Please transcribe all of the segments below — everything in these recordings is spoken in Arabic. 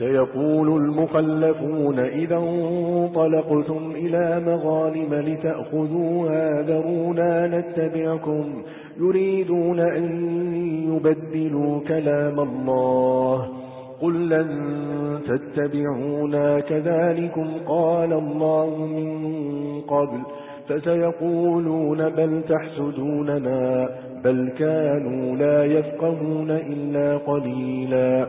سيقول المخلفون إذا انطلقتم إلى مغالم لتأخذوها ذرونا نتبعكم يريدون أن يبدلوا كلام الله قل لن تتبعونا كذلكم قال الله من قبل فسيقولون بل تحسدوننا بل كانوا لا يفقهون إلا قليلا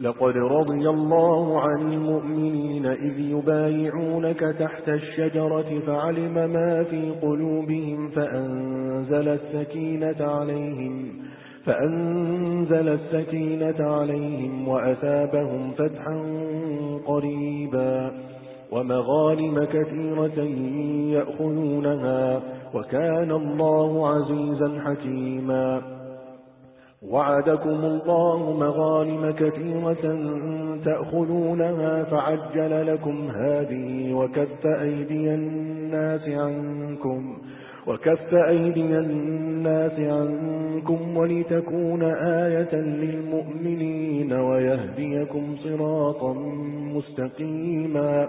لقد رضي الله عن المؤمنين إذ يبايعونك تحت الشجرة فعلم ما في قلوبهم فأنزل السكينة عليهم فأنزل السكينة عليهم وأثابهم فتحا قريبا ومغالم كثيرة يأخذونها وكان الله عزيزا حكيما وعدكم الله مغانم كثيرة تأخذونها فعجل لكم هذه وكف أيدي الناس عنكم وكف أيدي الناس عنكم ولتكون آية للمؤمنين ويهديكم صراطا مستقيما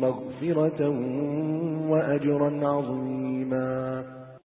مغفرة وأجرا عظيما